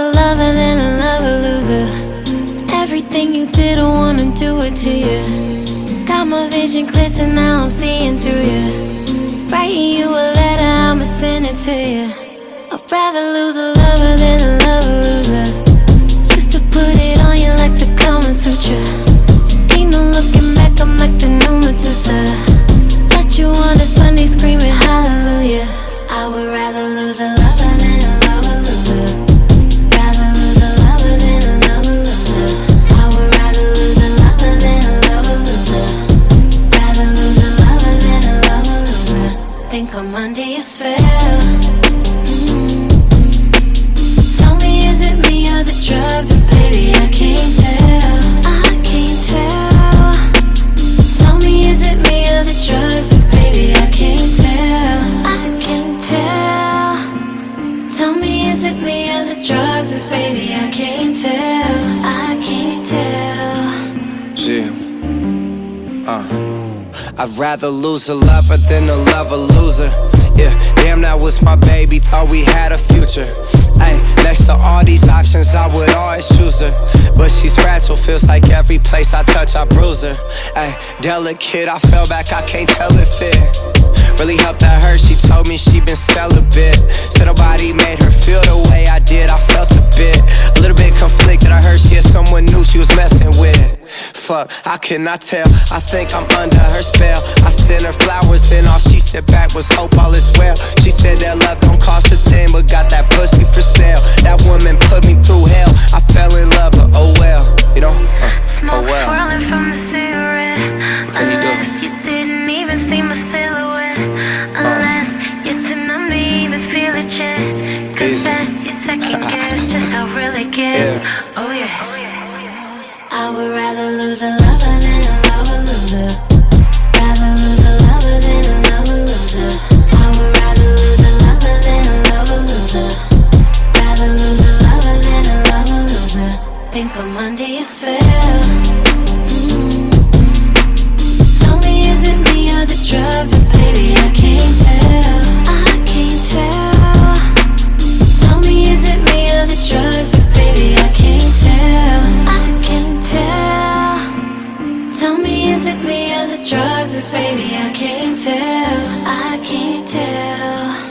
lover, then a lover loser. Everything you did, I wanna do it to you. Got my vision clear, so now I'm seeing through you. Writing you a letter, I'ma send it to you. I'd rather lose a lover I'm under your spell. Mm. Tell me, is it me or the drugs? 'Cause baby, I can't tell. I can't tell. Tell me, is it me or the drugs? 'Cause baby, I can't tell. I can't tell. Tell me, is it me or the drugs? 'Cause baby, I can't tell. I can't tell. Yeah. Uh. I'd rather lose a lover than a lover loser. Yeah, damn, that was my baby. Thought we had a future. Ay, next to all these options, I would always choose her. But she's fragile, feels like every place I touch, I bruise her. Ay, delicate, I fell back, I can't tell if it really helped that her. She told me she been celibate. Said nobody made her feel the way I did. I felt a bit Fuck, I cannot tell. I think I'm under her spell. I sent her flowers and all she said back was hope all is well. She said that love don't cost a thing, but got that pussy for sale. That woman put me through hell. I fell in love, but oh well, you know. Uh, oh Smoke well. swirling from the cigarette. Okay, you do. Unless you didn't even see my silhouette. Unless you're too numb to even feel it yet. Confess I would rather lose a lover than a lover loser. Hit me or the drugs? This baby, I can't tell. I can't tell.